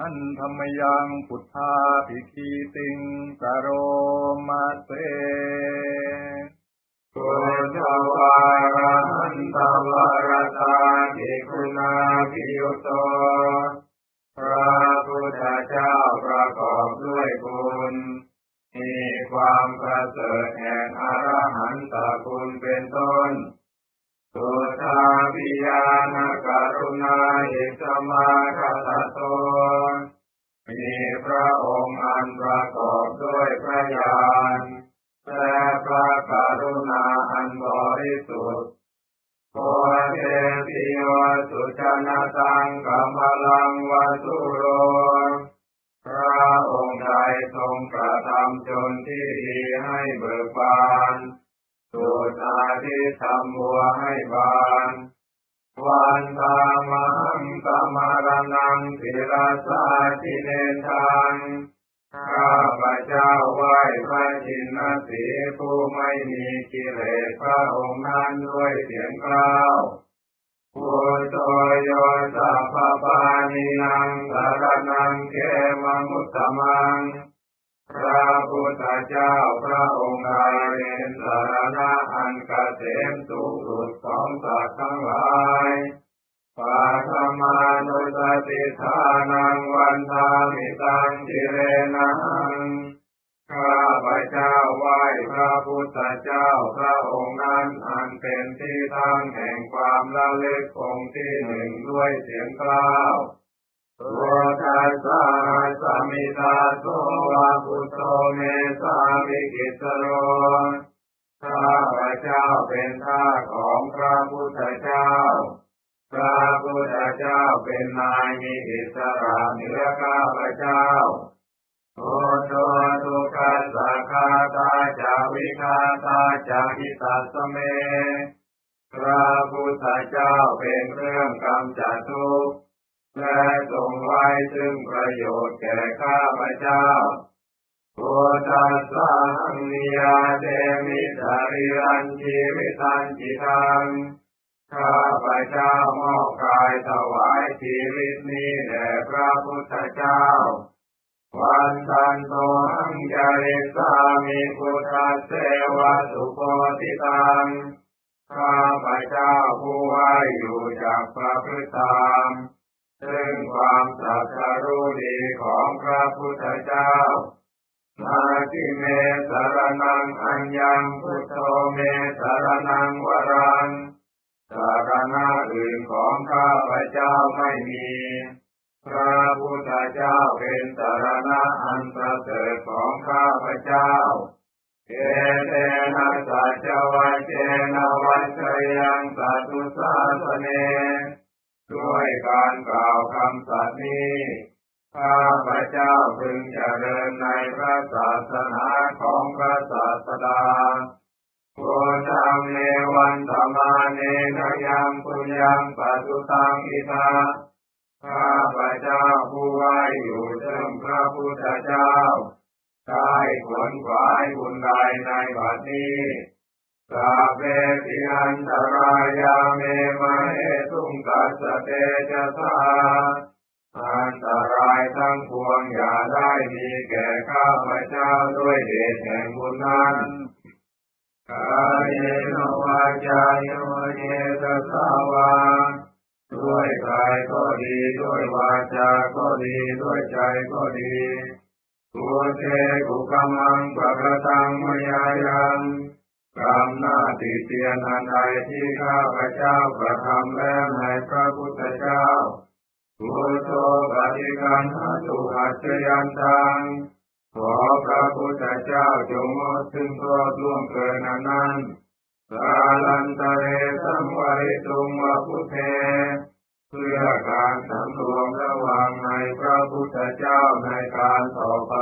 ท่านธรรมยังพุทธาภิคีติงกโรมาเสพุทธวารหันตวารตาภิคุณาภิยุโตพระพุทธเจ้าประกอบด้วยบุญมีความประเสริฐแห่งอรหันตคุณเป็นต้นสุทาปิยานกรุณาอิสมาค สุจนะตังกัมลังวัตุโร พระองค์ใดทรงกระทำจนที่ดีให้เบิกบานสุตาทิธรรมบัวให้บานวันตามังตมารนังศิลาสาติเนทังข้าพระเจ้าไหว้พระจินสีผู้ไม่มีกิเลสพระองค์นั้นด้วยเสียงกล่าวพุท โธโยสัพพปานินังสารนังเกมังมุตตมัง พระพุทธเจ้าพระองค์ใดเป็นสารณะอันกเกษมสุขุดของสัตว์ทั้งหลายปาธมานุสติทานังวันทามิตังจิเรนังข้าพเจ้าไหว้พระพุทธเจ้าพระ ที่ตั้งแห่งความละเล็กองที่หนึ่งด้วยเสียงกล่าวตัวทัสสะสมิตาโตวาพุโธเมสามิกิสโรข้าพระเจ้าเป็นท่าของพระพุทธเจ้า พระพุทธเจ้าเป็นนายมีอิสระเหนือข้าพระเจ้าโอโตทุกัสสะคาตาจาวิคาตาจาอิตัสเม พระพุทธเจ้าเป็นเครื่องกำจัดทุกข์และทรงไว้ซึ่งประโยชน์แก่ข้าพเจ้าโพธัสสังนิยาเดมิตริรันชีวิตันจิตังข้าพเจ้ามอบกายถวายชีวิตนี้แด่พระพุทธเจ้า วันตันโตหังจาริสามิพุทธเสวสุโพธิตัง ข้าพเจ้าผู้ไว้อยู่จากพระพุทธธรรมซึ่งความสัตรู้ดีของพระพุทธเจ้ามาทิเมสารนังอัญญังพุทโธเมสารนังวรังสารณะอื่นของข้าพเจ้าไม่มี พระพุทธเจ้าเป็นสารณะอันประเสริฐของข้าพเจ้า เอเตนะสัจวัจเจนะวัชยังสัตุสาสเนด้วยการกล่าวคำสัตย์นี้ข้าพระเจ้าพึงเจริญในพระศาสนาของพระศาสดาโพธังเนวันธรรมาเนนยังปุญญังปัตุตังอิทาข้าพระเจ้าผู้ไว้อยู่เชิงพระพุทธเจ้า ได้ขวนขวายบุญใดในบัดนี้สาเปติอันตรายาเมมาเอตุงกัสเตจะสาอันตรายทั้งปวงอย่าได้มีแก่ข้าพเจ้าด้วยเดชแห่งบุญนั้นกายโนวาจายโนเยตสาวาด้วยกายก็ดีด้วยวาจาก็ดีด้วยใจก็ดี ตัวเทกุกามังปะกตังมยายังกรรมหน้าติเตียนอันใดที่ข้าพระเจ้ากระทำแล้วในพระพุทธเจ้าพุทโธปฏิกันหาตุหัจยันตัง ขอพระพุทธเจ้าจงมดซึ่งโทษล่วงเกินนั้นสาลันตะเรสังวริตุงวะพุทเท เพื่อการสำรวม พุทธเจ้าในการต่อไป